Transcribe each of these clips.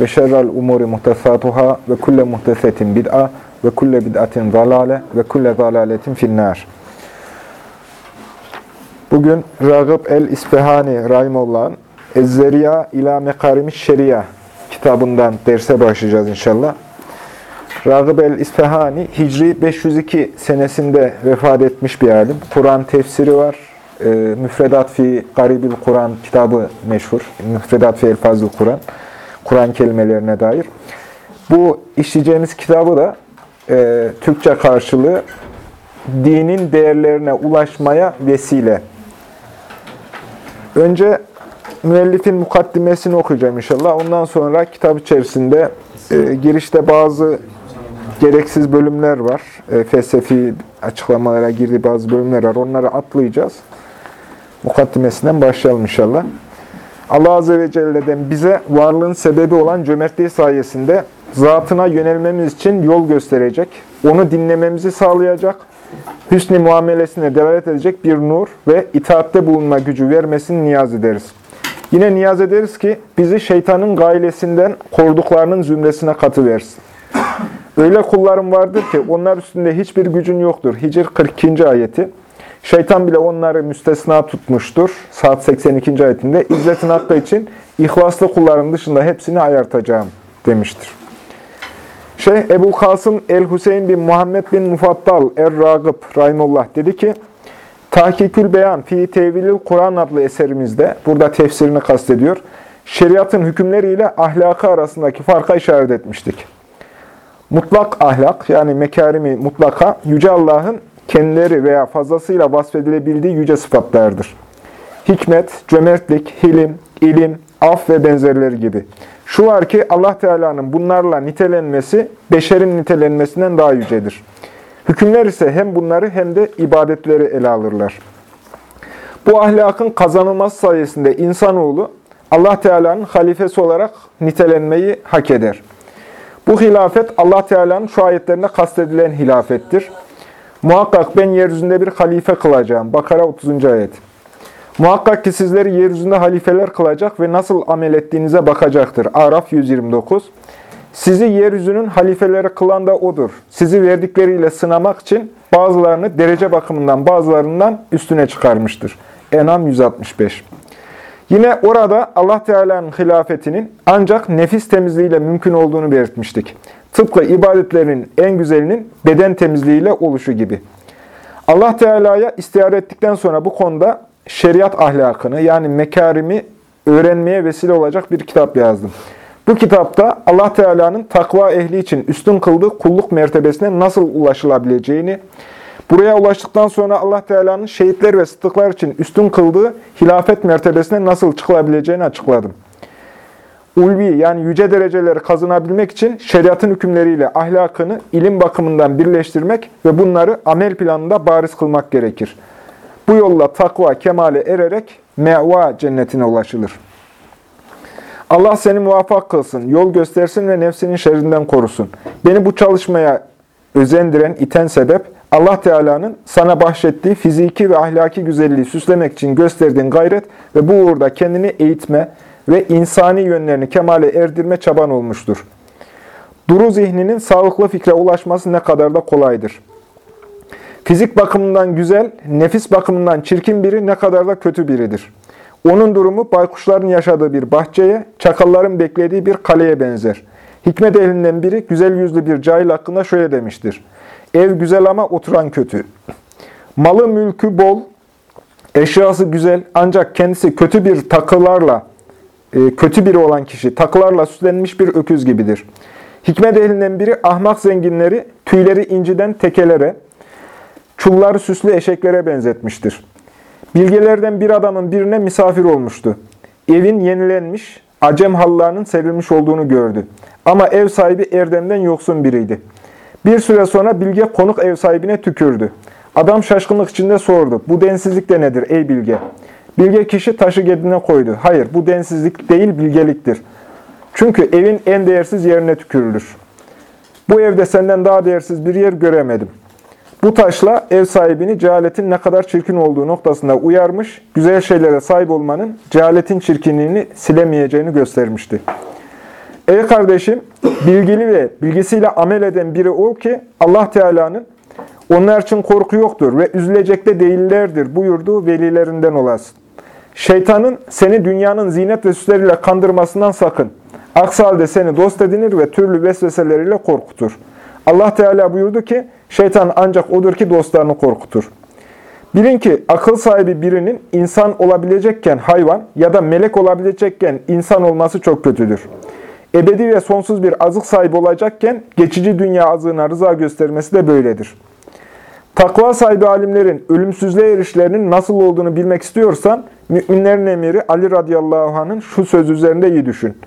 ve şerrel umuri muhtesatuhâ ve kulle muhtesetin bid'a ve kulle bid'atin zalale ve kulle zalaletin finnâr. Bugün Ragıp el-İspehani Rahimullah'ın Ezzeriya ila Mekarimi Şeria kitabından derse başlayacağız inşallah. Ragıp el-İspehani Hicri 502 senesinde vefat etmiş bir alim. Kur'an tefsiri var. E, Müfredat fi Garibil Kur'an kitabı meşhur. Müfredat fi Elfazıl Kur'an. Kur'an kelimelerine dair. Bu işleyeceğimiz kitabı da e, Türkçe karşılığı dinin değerlerine ulaşmaya vesile. Önce müellifin mukaddimesini okuyacağım inşallah. Ondan sonra kitap içerisinde e, girişte bazı gereksiz bölümler var. E, felsefi açıklamalara girdiği bazı bölümler var. Onları atlayacağız. Mukaddimesinden başlayalım inşallah. Allah Azze ve Celle'den bize varlığın sebebi olan cömertliği sayesinde zatına yönelmemiz için yol gösterecek, onu dinlememizi sağlayacak, hüsnü muamelesine delalet edecek bir nur ve itaatte bulunma gücü vermesini niyaz ederiz. Yine niyaz ederiz ki bizi şeytanın gailesinden koruduklarının zümresine katıversin. Öyle kullarım vardır ki onlar üstünde hiçbir gücün yoktur. Hicr 42. ayeti. Şeytan bile onları müstesna tutmuştur. Saat 82. ayetinde İzzetin hakkı için ihlaslı kulların dışında hepsini ayartacağım demiştir. Şeyh Ebu Kasım el-Hüseyin bin Muhammed bin Mufattal er-Ragıp Rahimullah dedi ki, Tahkikül Beyan fi Tevilül Kur'an adlı eserimizde, burada tefsirini kastediyor, şeriatın hükümleriyle ahlakı arasındaki farka işaret etmiştik. Mutlak ahlak, yani mekarimi mutlaka, Yüce Allah'ın kendileri veya fazlasıyla vasfedilebildiği yüce sıfatlardır. Hikmet, cömertlik, hilim, ilim, af ve benzerleri gibi. Şu var ki Allah Teala'nın bunlarla nitelenmesi, beşerin nitelenmesinden daha yücedir. Hükümler ise hem bunları hem de ibadetleri ele alırlar. Bu ahlakın kazanılması sayesinde insanoğlu Allah Teala'nın halifesi olarak nitelenmeyi hak eder. Bu hilafet Allah Teala'nın şu ayetlerinde kastedilen hilafettir. Muhakkak ben yeryüzünde bir halife kılacağım. Bakara 30. ayet. Muhakkak ki sizleri yeryüzünde halifeler kılacak ve nasıl amel ettiğinize bakacaktır. Araf 129. Sizi yeryüzünün halifeleri kılan da O'dur. Sizi verdikleriyle sınamak için bazılarını derece bakımından bazılarından üstüne çıkarmıştır. Enam 165. Yine orada Allah Teala'nın hilafetinin ancak nefis temizliğiyle mümkün olduğunu belirtmiştik. Tıpkı ibadetlerin en güzelinin beden temizliğiyle oluşu gibi. Allah Teala'ya istihare ettikten sonra bu konuda şeriat ahlakını yani mekarimi öğrenmeye vesile olacak bir kitap yazdım. Bu kitapta Allah Teala'nın takva ehli için üstün kıldığı kulluk mertebesine nasıl ulaşılabileceğini, buraya ulaştıktan sonra Allah Teala'nın şehitler ve sıddıklar için üstün kıldığı hilafet mertebesine nasıl çıkılabileceğini açıkladım ulvi yani yüce dereceleri kazanabilmek için şeriatın hükümleriyle ahlakını ilim bakımından birleştirmek ve bunları amel planında bariz kılmak gerekir. Bu yolla takva kemale ererek meva cennetine ulaşılır. Allah seni muvaffak kılsın, yol göstersin ve nefsinin şerrinden korusun. Beni bu çalışmaya özendiren, iten sebep, Allah Teala'nın sana bahşettiği fiziki ve ahlaki güzelliği süslemek için gösterdiğin gayret ve bu uğurda kendini eğitme, ve insani yönlerini kemale erdirme çaban olmuştur. Duru zihninin sağlıklı fikre ulaşması ne kadar da kolaydır. Fizik bakımından güzel, nefis bakımından çirkin biri ne kadar da kötü biridir. Onun durumu baykuşların yaşadığı bir bahçeye, çakalların beklediği bir kaleye benzer. Hikmet ehlinden biri güzel yüzlü bir cahil hakkında şöyle demiştir. Ev güzel ama oturan kötü. Malı mülkü bol, eşyası güzel ancak kendisi kötü bir takılarla kötü biri olan kişi takılarla süslenmiş bir öküz gibidir. Hikmet ehlinden biri ahmak zenginleri tüyleri inciden tekelere, çulları süslü eşeklere benzetmiştir. Bilgelerden bir adamın birine misafir olmuştu. Evin yenilenmiş, Acem halılarının serilmiş olduğunu gördü. Ama ev sahibi erdemden yoksun biriydi. Bir süre sonra Bilge konuk ev sahibine tükürdü. Adam şaşkınlık içinde sordu. Bu densizlik de nedir ey Bilge? Bilge kişi taşı gedine koydu. Hayır bu densizlik değil bilgeliktir. Çünkü evin en değersiz yerine tükürülür. Bu evde senden daha değersiz bir yer göremedim. Bu taşla ev sahibini cehaletin ne kadar çirkin olduğu noktasında uyarmış, güzel şeylere sahip olmanın cehaletin çirkinliğini silemeyeceğini göstermişti. Ey kardeşim, bilgili ve bilgisiyle amel eden biri ol ki Allah Teala'nın onlar için korku yoktur ve üzülecek de değillerdir buyurduğu velilerinden olasın. Şeytanın seni dünyanın zinet ve süsleriyle kandırmasından sakın. Aksi halde seni dost edinir ve türlü vesveseleriyle korkutur. Allah Teala buyurdu ki, şeytan ancak odur ki dostlarını korkutur. Bilin ki akıl sahibi birinin insan olabilecekken hayvan ya da melek olabilecekken insan olması çok kötüdür. Ebedi ve sonsuz bir azık sahibi olacakken geçici dünya azığına rıza göstermesi de böyledir. Takva sahibi alimlerin ölümsüzlüğe erişlerinin nasıl olduğunu bilmek istiyorsan, müminlerin emiri Ali radıyallahu anh'ın şu söz üzerinde iyi düşün.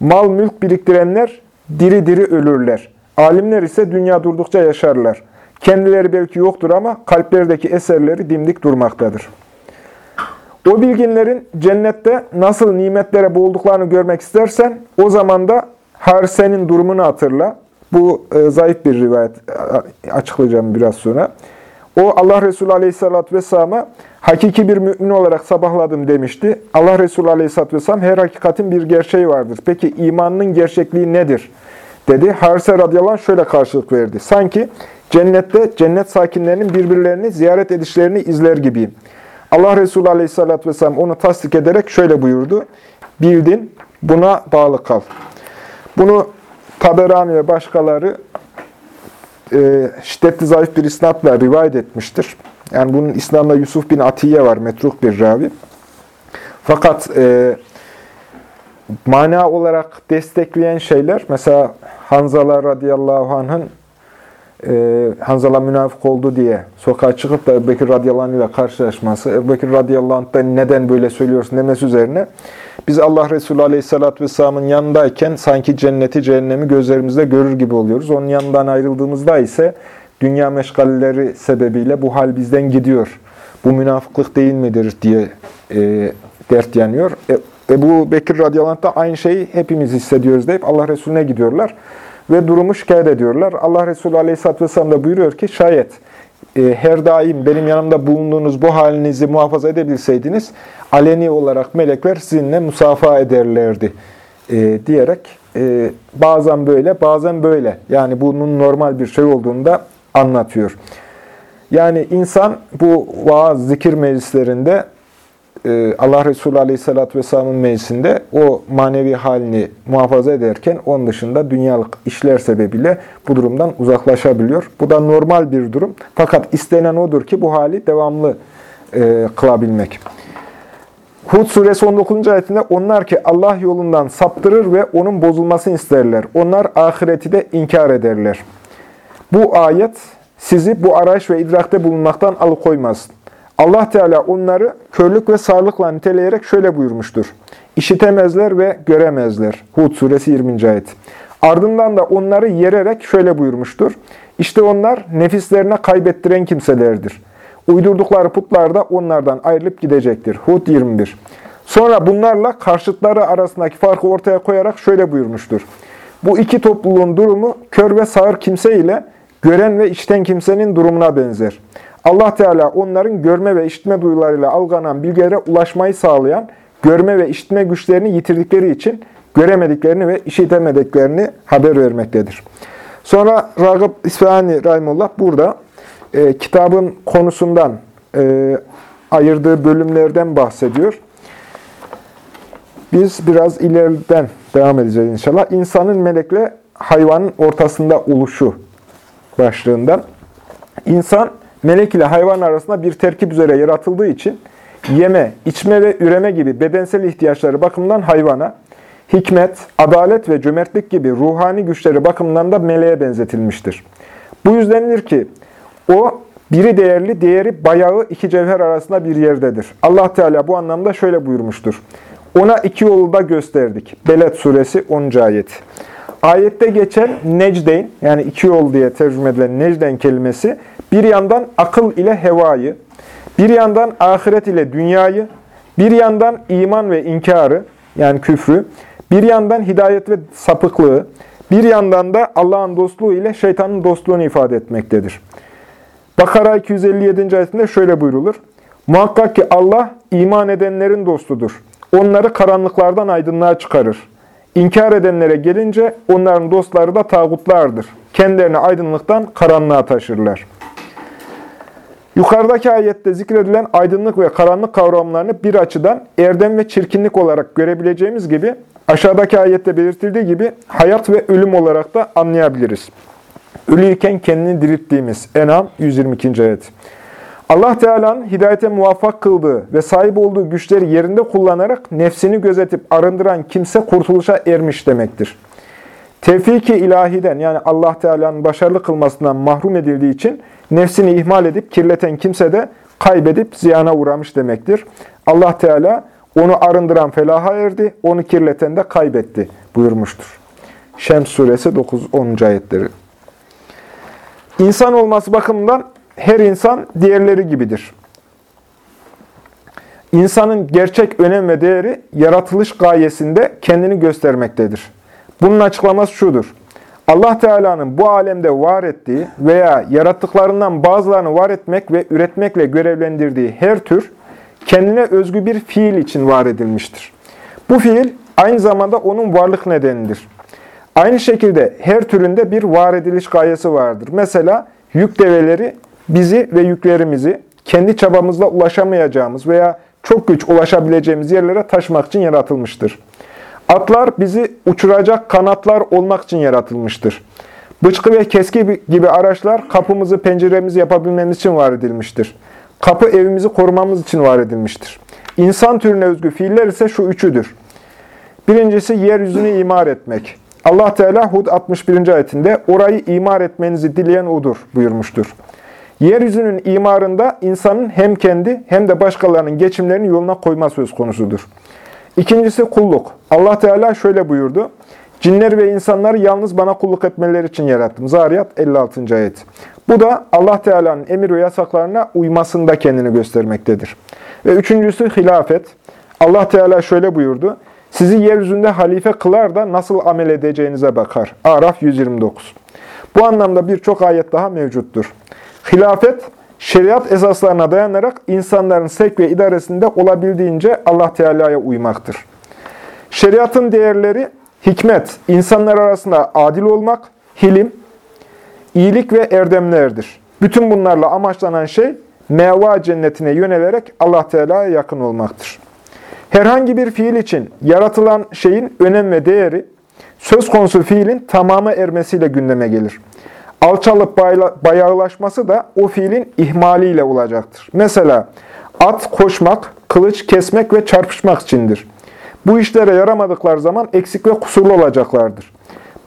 Mal mülk biriktirenler diri diri ölürler. Alimler ise dünya durdukça yaşarlar. Kendileri belki yoktur ama kalplerdeki eserleri dimdik durmaktadır. O bilginlerin cennette nasıl nimetlere boğulduklarını görmek istersen, o zaman da Harse'nin durumunu hatırla. Bu e, zayıf bir rivayet, e, açıklayacağım biraz sonra. O Allah Resulü Aleyhisselatü Vesselam'a hakiki bir mümin olarak sabahladım demişti. Allah Resulü Aleyhisselatü Vesselam her hakikatin bir gerçeği vardır. Peki imanının gerçekliği nedir? Dedi. Harse radıyallahu şöyle karşılık verdi. Sanki cennette cennet sakinlerinin birbirlerini ziyaret edişlerini izler gibiyim. Allah Resulü Aleyhisselatü Vesselam onu tasdik ederek şöyle buyurdu. Bildin, buna bağlı kal. Bunu Taberani ve başkaları e, şiddetli zayıf bir isnatla rivayet etmiştir. Yani bunun İslam'da Yusuf bin Atiye var, metruk bir ravi. Fakat e, mana olarak destekleyen şeyler, mesela Hanzala radıyallahu anh'ın e, Hanzala münafık oldu diye sokağa çıkıp da Ebubekir radıyallahu anh ile karşılaşması, Ebubekir radıyallahu anh'dan neden böyle söylüyorsun demesi üzerine biz Allah Resulü aleyhissalatü vesselamın yanındayken sanki cenneti, cehennemi gözlerimizde görür gibi oluyoruz. Onun yanından ayrıldığımızda ise dünya meşgaleleri sebebiyle bu hal bizden gidiyor. Bu münafıklık değil midir diye e, dert yanıyor. E, Ebu Bekir radıyallahu da aynı şeyi hepimiz hissediyoruz deyip Allah Resulüne gidiyorlar. Ve durumu şikayet ediyorlar. Allah Resulü aleyhisselatü vesselam da buyuruyor ki şayet e, her daim benim yanımda bulunduğunuz bu halinizi muhafaza edebilseydiniz, aleni olarak melekler sizinle musafa ederlerdi e, diyerek e, bazen böyle, bazen böyle. Yani bunun normal bir şey olduğunu da anlatıyor. Yani insan bu vaaz, zikir meclislerinde Allah Resulü Aleyhisselatü Vesselam'ın meclisinde o manevi halini muhafaza ederken onun dışında dünyalık işler sebebiyle bu durumdan uzaklaşabiliyor. Bu da normal bir durum. Fakat istenen odur ki bu hali devamlı e, kılabilmek. Hud suresi 19. ayetinde onlar ki Allah yolundan saptırır ve onun bozulmasını isterler. Onlar ahireti de inkar ederler. Bu ayet sizi bu arayış ve idrakte bulunmaktan alıkoymasın. Allah Teala onları körlük ve sağlıkla niteleyerek şöyle buyurmuştur. İşitemezler ve göremezler. Hud suresi 20. ayet. Ardından da onları yererek şöyle buyurmuştur. İşte onlar nefislerine kaybettiren kimselerdir. Uydurdukları putlar da onlardan ayrılıp gidecektir. Hud 21. Sonra bunlarla karşıtları arasındaki farkı ortaya koyarak şöyle buyurmuştur. Bu iki topluluğun durumu kör ve sağır kimse ile gören ve işten kimsenin durumuna benzer. Allah Teala onların görme ve işitme duyularıyla algılanan bilgilere ulaşmayı sağlayan, görme ve işitme güçlerini yitirdikleri için göremediklerini ve işitemediklerini haber vermektedir. Sonra Ragıp İsfahani Rahimullah burada e, kitabın konusundan e, ayırdığı bölümlerden bahsediyor. Biz biraz ileriden devam edeceğiz inşallah. İnsanın melekle hayvanın ortasında oluşu başlığından. İnsan melek ile hayvan arasında bir terkip üzere yaratıldığı için yeme, içme ve üreme gibi bedensel ihtiyaçları bakımından hayvana, hikmet, adalet ve cömertlik gibi ruhani güçleri bakımından da meleğe benzetilmiştir. Bu yüzdendir ki o biri değerli, diğeri bayağı iki cevher arasında bir yerdedir. Allah Teala bu anlamda şöyle buyurmuştur. Ona iki yolu da gösterdik. Beled suresi 10. ayet. Ayette geçen necdeyn, yani iki yol diye tercüme edilen necden kelimesi, bir yandan akıl ile hevayı, bir yandan ahiret ile dünyayı, bir yandan iman ve inkarı, yani küfrü, bir yandan hidayet ve sapıklığı, bir yandan da Allah'ın dostluğu ile şeytanın dostluğunu ifade etmektedir. Bakara 257. ayetinde şöyle buyrulur. Muhakkak ki Allah iman edenlerin dostudur. Onları karanlıklardan aydınlığa çıkarır. İnkar edenlere gelince onların dostları da tağutlardır. Kendilerini aydınlıktan karanlığa taşırlar. Yukarıdaki ayette zikredilen aydınlık ve karanlık kavramlarını bir açıdan erdem ve çirkinlik olarak görebileceğimiz gibi aşağıdaki ayette belirtildiği gibi hayat ve ölüm olarak da anlayabiliriz. Ölüyken kendini dirilttiğimiz Enam 122. ayet. Allah Teala'nın hidayete muvaffak kıldığı ve sahip olduğu güçleri yerinde kullanarak nefsini gözetip arındıran kimse kurtuluşa ermiş demektir. Tevfik-i ilahiden yani Allah Teala'nın başarılı kılmasından mahrum edildiği için nefsini ihmal edip kirleten kimse de kaybedip ziyana uğramış demektir. Allah Teala onu arındıran felaha erdi, onu kirleten de kaybetti buyurmuştur. Şems suresi 9-10. ayetleri. İnsan olması bakımından her insan diğerleri gibidir. İnsanın gerçek önem ve değeri yaratılış gayesinde kendini göstermektedir. Bunun açıklaması şudur. Allah Teala'nın bu alemde var ettiği veya yarattıklarından bazılarını var etmek ve üretmekle görevlendirdiği her tür kendine özgü bir fiil için var edilmiştir. Bu fiil aynı zamanda onun varlık nedenidir. Aynı şekilde her türünde bir var ediliş gayesi vardır. Mesela yük develeri bizi ve yüklerimizi kendi çabamızla ulaşamayacağımız veya çok güç ulaşabileceğimiz yerlere taşımak için yaratılmıştır. Atlar bizi uçuracak kanatlar olmak için yaratılmıştır. Bıçkı ve keski gibi araçlar kapımızı, penceremizi yapabilmemiz için var edilmiştir. Kapı evimizi korumamız için var edilmiştir. İnsan türüne özgü fiiller ise şu üçüdür. Birincisi yeryüzünü imar etmek. Allah Teala Hud 61. ayetinde orayı imar etmenizi dileyen odur buyurmuştur. Yeryüzünün imarında insanın hem kendi hem de başkalarının geçimlerini yoluna koyma söz konusudur. İkincisi kulluk. Allah Teala şöyle buyurdu. Cinler ve insanları yalnız bana kulluk etmeleri için yarattım. Zariyat 56. ayet. Bu da Allah Teala'nın emir ve yasaklarına uymasında kendini göstermektedir. Ve üçüncüsü hilafet. Allah Teala şöyle buyurdu. Sizi yeryüzünde halife kılar da nasıl amel edeceğinize bakar. Araf 129. Bu anlamda birçok ayet daha mevcuttur. Hilafet, şeriat esaslarına dayanarak insanların sevk ve idaresinde olabildiğince Allah Teala'ya uymaktır. Şeriatın değerleri hikmet, insanlar arasında adil olmak, hilim, iyilik ve erdemlerdir. Bütün bunlarla amaçlanan şey meva cennetine yönelerek Allah Teala'ya yakın olmaktır. Herhangi bir fiil için yaratılan şeyin önem ve değeri söz konusu fiilin tamamı ermesiyle gündeme gelir. Alçalıp bayağılaşması da o fiilin ihmaliyle olacaktır. Mesela at koşmak, kılıç kesmek ve çarpışmak içindir. Bu işlere yaramadıkları zaman eksik ve kusurlu olacaklardır.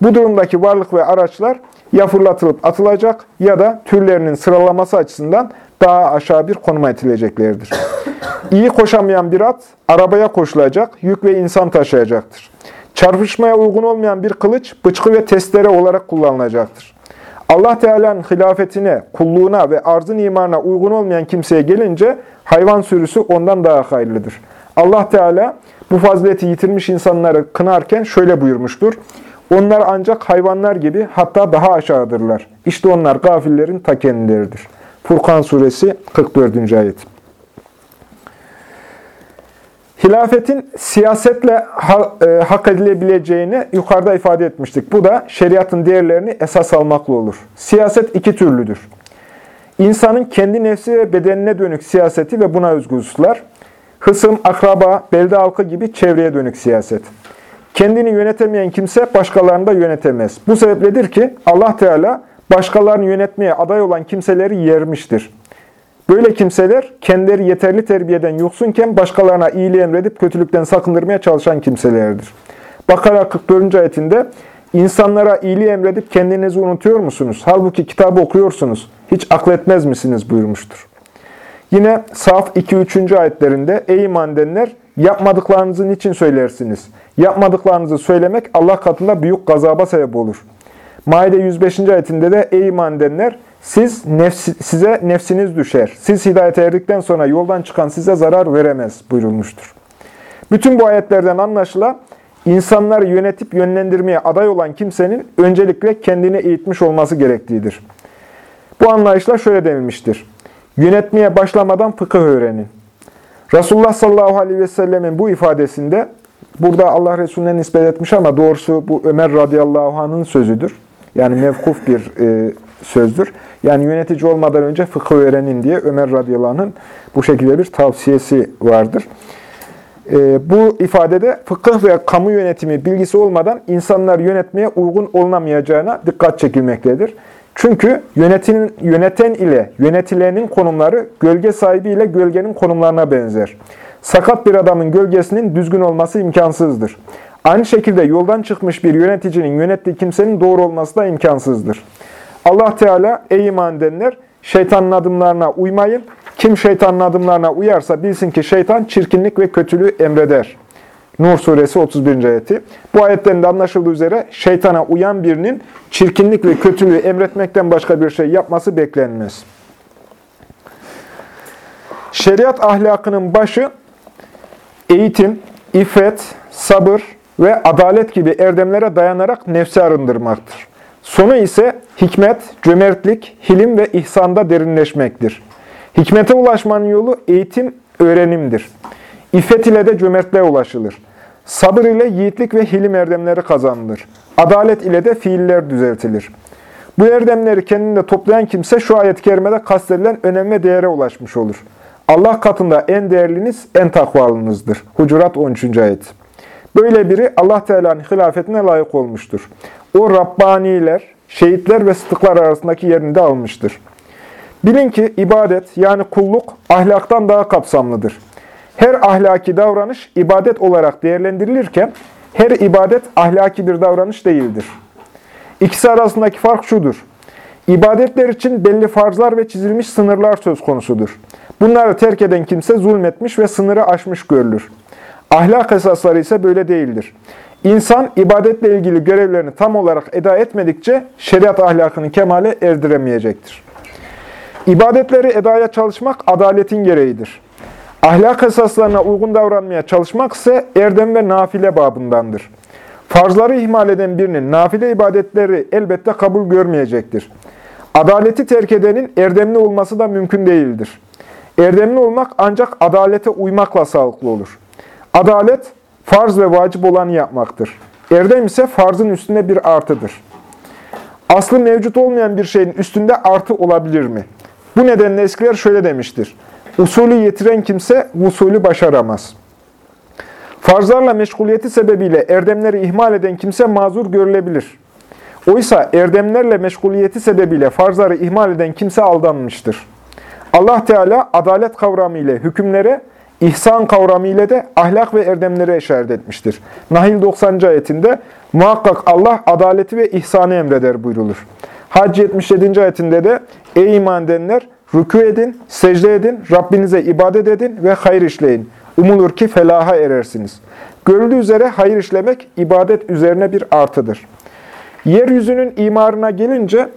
Bu durumdaki varlık ve araçlar ya fırlatılıp atılacak ya da türlerinin sıralaması açısından daha aşağı bir konuma itileceklerdir. İyi koşamayan bir at arabaya koşulacak, yük ve insan taşıyacaktır. Çarpışmaya uygun olmayan bir kılıç, bıçkı ve testere olarak kullanılacaktır. Allah Teala'nın hilafetine, kulluğuna ve arzın imarına uygun olmayan kimseye gelince hayvan sürüsü ondan daha hayırlıdır. Allah Teala bu fazileti yitirmiş insanları kınarken şöyle buyurmuştur. Onlar ancak hayvanlar gibi hatta daha aşağıdırlar. İşte onlar gafillerin ta kendileridir. Furkan suresi 44. ayet. Hilafetin siyasetle e, hak edilebileceğini yukarıda ifade etmiştik. Bu da şeriatın değerlerini esas almakla olur. Siyaset iki türlüdür. İnsanın kendi nefsi ve bedenine dönük siyaseti ve buna özgü hususlar. Hısım, akraba, belde halkı gibi çevreye dönük siyaset. Kendini yönetemeyen kimse başkalarını da yönetemez. Bu sebepledir ki Allah Teala başkalarını yönetmeye aday olan kimseleri yermiştir. Böyle kimseler kendileri yeterli terbiyeden yoksunken başkalarına iyiliği emredip kötülükten sakındırmaya çalışan kimselerdir. Bakara 44. ayetinde insanlara iyiliği emredip kendinizi unutuyor musunuz? Halbuki kitabı okuyorsunuz. Hiç akletmez misiniz buyurmuştur. Yine Saf 2-3. ayetlerinde ey iman edenler yapmadıklarınızın için söylersiniz. Yapmadıklarınızı söylemek Allah katında büyük gazaba sebep olur. Maide 105. ayetinde de ey iman edenler siz nefsi, size nefsiniz düşer. Siz hidayete erdikten sonra yoldan çıkan size zarar veremez buyurulmuştur. Bütün bu ayetlerden anlaşılan insanları yönetip yönlendirmeye aday olan kimsenin öncelikle kendini eğitmiş olması gerektiğidir. Bu anlayışla şöyle denilmiştir. Yönetmeye başlamadan fıkıh öğrenin. Resulullah sallallahu aleyhi ve sellemin bu ifadesinde, burada Allah Resulüne nispet etmiş ama doğrusu bu Ömer radıyallahu anh'ın sözüdür. Yani mevkuf bir e, sözdür. Yani yönetici olmadan önce fıkıh öğrenin diye Ömer radıyallahu bu şekilde bir tavsiyesi vardır. E, bu ifadede fıkıh ve kamu yönetimi bilgisi olmadan insanlar yönetmeye uygun olunamayacağına dikkat çekilmektedir. Çünkü yönetin, yöneten ile yönetilenin konumları gölge sahibi ile gölgenin konumlarına benzer. Sakat bir adamın gölgesinin düzgün olması imkansızdır. Aynı şekilde yoldan çıkmış bir yöneticinin yönettiği kimsenin doğru olması da imkansızdır. Allah Teala ey iman edenler şeytanın adımlarına uymayın. Kim şeytanın adımlarına uyarsa bilsin ki şeytan çirkinlik ve kötülüğü emreder. Nur suresi 31. ayeti. Bu ayetten de anlaşıldığı üzere şeytana uyan birinin çirkinlik ve kötülüğü emretmekten başka bir şey yapması beklenmez. Şeriat ahlakının başı eğitim, iffet, sabır ve adalet gibi erdemlere dayanarak nefsi arındırmaktır. Sonu ise hikmet, cömertlik, hilim ve ihsanda derinleşmektir. Hikmete ulaşmanın yolu eğitim, öğrenimdir. İffet ile de cömertliğe ulaşılır. Sabır ile yiğitlik ve hilim erdemleri kazanılır. Adalet ile de fiiller düzeltilir. Bu erdemleri kendinde toplayan kimse şu ayet-i kerimede kastedilen önem ve değere ulaşmış olur. Allah katında en değerliniz, en takvalınızdır. Hucurat 13. ayet. Böyle biri Allah Teala'nın hilafetine layık olmuştur. O Rabbaniler, şehitler ve sıddıklar arasındaki yerini de almıştır. Bilin ki ibadet yani kulluk ahlaktan daha kapsamlıdır. Her ahlaki davranış ibadet olarak değerlendirilirken her ibadet ahlaki bir davranış değildir. İkisi arasındaki fark şudur. İbadetler için belli farzlar ve çizilmiş sınırlar söz konusudur. Bunları terk eden kimse zulmetmiş ve sınırı aşmış görülür. Ahlak esasları ise böyle değildir. İnsan ibadetle ilgili görevlerini tam olarak eda etmedikçe şeriat ahlakını kemale erdiremeyecektir. İbadetleri edaya çalışmak adaletin gereğidir. Ahlak esaslarına uygun davranmaya çalışmak ise erdem ve nafile babındandır. Farzları ihmal eden birinin nafile ibadetleri elbette kabul görmeyecektir. Adaleti terk edenin erdemli olması da mümkün değildir. Erdemli olmak ancak adalete uymakla sağlıklı olur. Adalet, farz ve vacip olanı yapmaktır. Erdem ise farzın üstünde bir artıdır. Aslı mevcut olmayan bir şeyin üstünde artı olabilir mi? Bu nedenle eskiler şöyle demiştir. Usulü yetiren kimse usulü başaramaz. Farzlarla meşguliyeti sebebiyle erdemleri ihmal eden kimse mazur görülebilir. Oysa erdemlerle meşguliyeti sebebiyle farzları ihmal eden kimse aldanmıştır. Allah Teala adalet kavramı ile hükümlere, ihsan kavramı ile de ahlak ve erdemlere işaret etmiştir. Nahil 90. ayetinde muhakkak Allah adaleti ve ihsanı emreder buyrulur. Hac 77. ayetinde de ey iman edenler rükû edin, secde edin, Rabbinize ibadet edin ve hayır işleyin. Umulur ki felaha erersiniz. Görüldüğü üzere hayır işlemek ibadet üzerine bir artıdır. Yeryüzünün imarına gelince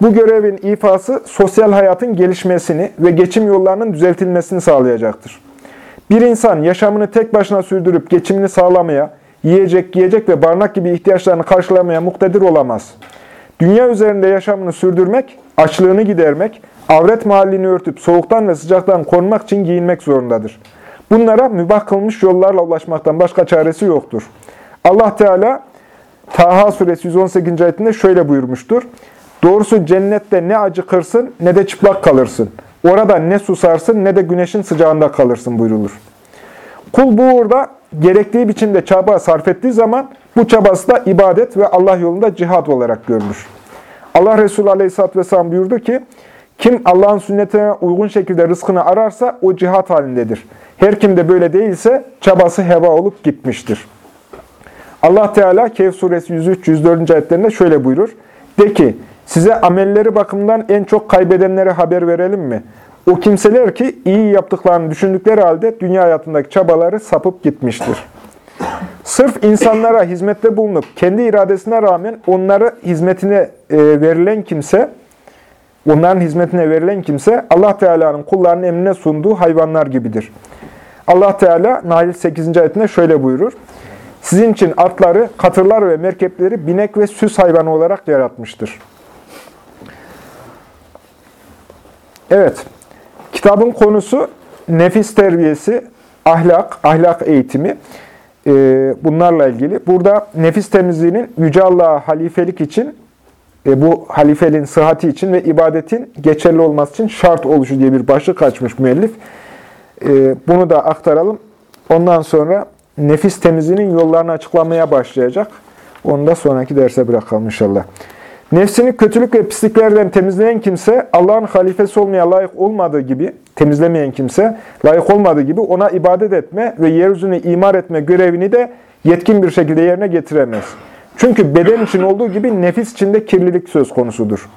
bu görevin ifası sosyal hayatın gelişmesini ve geçim yollarının düzeltilmesini sağlayacaktır. Bir insan yaşamını tek başına sürdürüp geçimini sağlamaya, yiyecek, giyecek ve barınak gibi ihtiyaçlarını karşılamaya muktedir olamaz. Dünya üzerinde yaşamını sürdürmek, açlığını gidermek, avret mahallini örtüp soğuktan ve sıcaktan korunmak için giyinmek zorundadır. Bunlara mübah kılmış yollarla ulaşmaktan başka çaresi yoktur. Allah Teala Taha suresi 118. ayetinde şöyle buyurmuştur. Doğrusu cennette ne acıkırsın ne de çıplak kalırsın. Orada ne susarsın ne de güneşin sıcağında kalırsın buyrulur. Kul bu uğurda gerektiği biçimde çaba sarf ettiği zaman bu çabası da ibadet ve Allah yolunda cihat olarak görülür. Allah Resulü Aleyhisselatü Vesselam buyurdu ki, kim Allah'ın sünnetine uygun şekilde rızkını ararsa o cihat halindedir. Her kim de böyle değilse çabası heva olup gitmiştir. Allah Teala Kehf suresi 103-104. ayetlerinde şöyle buyurur. De ki, size amelleri bakımından en çok kaybedenlere haber verelim mi? O kimseler ki iyi yaptıklarını düşündükleri halde dünya hayatındaki çabaları sapıp gitmiştir. Sırf insanlara hizmette bulunup kendi iradesine rağmen onları hizmetine e, verilen kimse, onların hizmetine verilen kimse Allah Teala'nın kullarının emrine sunduğu hayvanlar gibidir. Allah Teala Nail 8. ayetinde şöyle buyurur. Sizin için atları, katırlar ve merkepleri binek ve süs hayvanı olarak yaratmıştır. Evet, kitabın konusu nefis terbiyesi, ahlak, ahlak eğitimi. Ee, bunlarla ilgili. Burada nefis temizliğinin Yüce Allah'a halifelik için, e, bu halifeliğin sıhhati için ve ibadetin geçerli olması için şart oluşu diye bir başlık açmış müellif. Ee, bunu da aktaralım. Ondan sonra nefis temizliğinin yollarını açıklamaya başlayacak. Onu da sonraki derse bırakalım inşallah. Nefsini kötülük ve pisliklerden temizleyen kimse, Allah'ın halifesi olmaya layık olmadığı gibi, temizlemeyen kimse, layık olmadığı gibi ona ibadet etme ve yeryüzünü imar etme görevini de yetkin bir şekilde yerine getiremez. Çünkü beden için olduğu gibi nefis içinde kirlilik söz konusudur.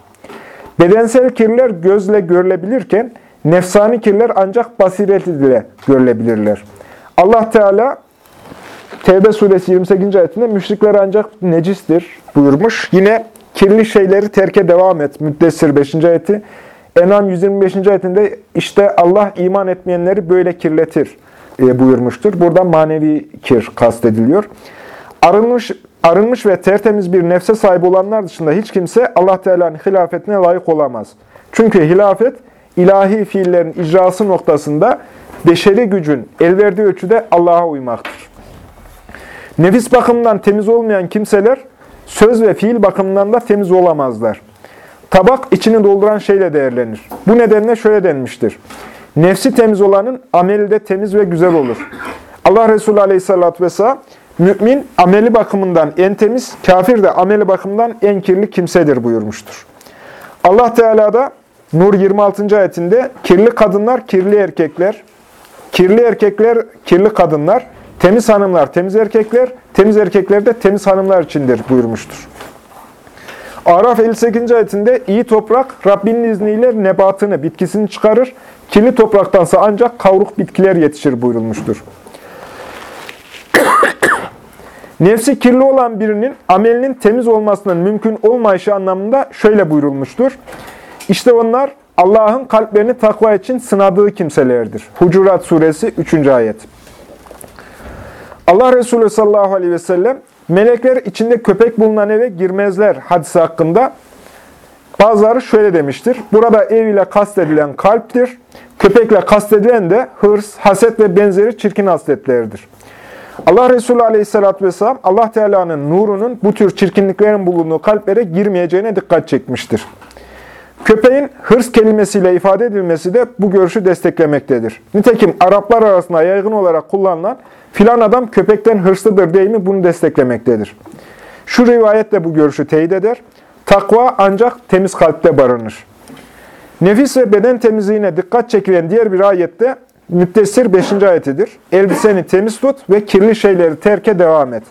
Bedensel kirler gözle görülebilirken, nefsani kirler ancak basiret ile görülebilirler. Allah Teala Tevbe suresi 28. ayetinde müşrikler ancak necistir buyurmuş. Yine kirli şeyleri terke devam et. Müddessir 5. ayeti. Enam 125. ayetinde işte Allah iman etmeyenleri böyle kirletir e, buyurmuştur. Burada manevi kir kastediliyor. Arınmış, arınmış ve tertemiz bir nefse sahip olanlar dışında hiç kimse Allah Teala'nın hilafetine layık olamaz. Çünkü hilafet ilahi fiillerin icrası noktasında beşeri gücün el verdiği ölçüde Allah'a uymaktır. Nefis bakımından temiz olmayan kimseler söz ve fiil bakımından da temiz olamazlar. Tabak içini dolduran şeyle değerlenir. Bu nedenle şöyle denmiştir. Nefsi temiz olanın ameli de temiz ve güzel olur. Allah Resulü Aleyhisselatü Vesselam, mümin ameli bakımından en temiz, kafir de ameli bakımından en kirli kimsedir buyurmuştur. Allah Teala da Nur 26. ayetinde kirli kadınlar, kirli erkekler, kirli erkekler, kirli kadınlar, temiz hanımlar, temiz erkekler, temiz erkekler de temiz hanımlar içindir buyurmuştur. Araf 58. ayetinde iyi toprak Rabbinin izniyle nebatını, bitkisini çıkarır. Kirli topraktansa ancak kavruk bitkiler yetişir buyurulmuştur. Nefsi kirli olan birinin amelinin temiz olmasının mümkün olmayışı anlamında şöyle buyurulmuştur. İşte onlar Allah'ın kalplerini takva için sınadığı kimselerdir. Hucurat suresi 3. ayet. Allah Resulü sallallahu aleyhi ve sellem melekler içinde köpek bulunan eve girmezler hadisi hakkında bazıları şöyle demiştir. Burada ev ile kastedilen kalptir. Köpekle kastedilen de hırs, haset ve benzeri çirkin hasletlerdir. Allah Resulü aleyhissalatü vesselam Allah Teala'nın nurunun bu tür çirkinliklerin bulunduğu kalplere girmeyeceğine dikkat çekmiştir. Köpeğin hırs kelimesiyle ifade edilmesi de bu görüşü desteklemektedir. Nitekim Araplar arasında yaygın olarak kullanılan filan adam köpekten hırslıdır deyimi bunu desteklemektedir. Şu rivayet de bu görüşü teyit eder. Takva ancak temiz kalpte barınır. Nefis ve beden temizliğine dikkat çekilen diğer bir ayette Müddessir 5. ayetidir. Elbiseni temiz tut ve kirli şeyleri terke devam et.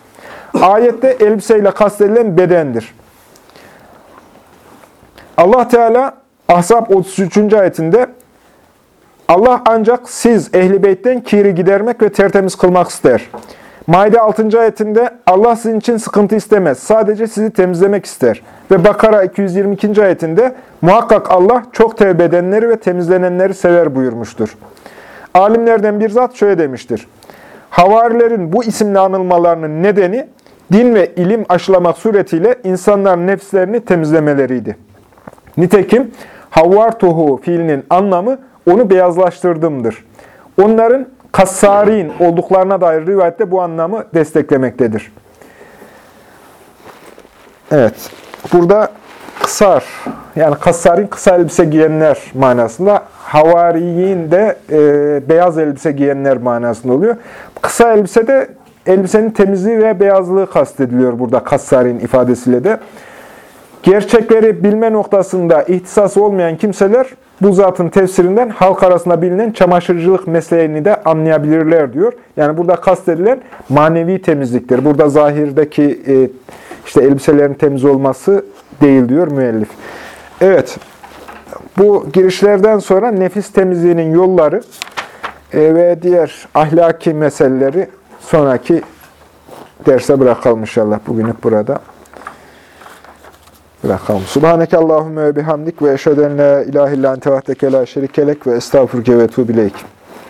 Ayette elbiseyle kastedilen bedendir. Allah Teala Ahzab 33. ayetinde Allah ancak siz ehli beytten kiri gidermek ve tertemiz kılmak ister. Maide 6. ayetinde Allah sizin için sıkıntı istemez. Sadece sizi temizlemek ister. Ve Bakara 222. ayetinde muhakkak Allah çok tevbe edenleri ve temizlenenleri sever buyurmuştur. Alimlerden bir zat şöyle demiştir. Havarilerin bu isimle anılmalarının nedeni din ve ilim aşılamak suretiyle insanların nefislerini temizlemeleriydi. Nitekim havvartuhu fiilinin anlamı onu beyazlaştırdımdır. Onların kassarin olduklarına dair rivayette bu anlamı desteklemektedir. Evet, burada kısar, yani kassarin kısa elbise giyenler manasında, havariyin de e, beyaz elbise giyenler manasında oluyor. Kısa elbise de elbisenin temizliği ve beyazlığı kastediliyor burada kassarin ifadesiyle de. Gerçekleri bilme noktasında ihtisası olmayan kimseler bu zatın tefsirinden halk arasında bilinen çamaşırcılık mesleğini de anlayabilirler diyor. Yani burada kastedilen manevi temizliktir. Burada zahirdeki e, işte elbiselerin temiz olması değil diyor müellif. Evet, Bu girişlerden sonra nefis temizliğinin yolları e, ve diğer ahlaki meseleleri sonraki derse bırakalım inşallah. Bugünlük burada bırakalım. Subhaneke Allahümme ve bihamdik ve eşheden la ilahe illa ente vahdeke la şerikelek ve estağfurke ve tuğbileyk.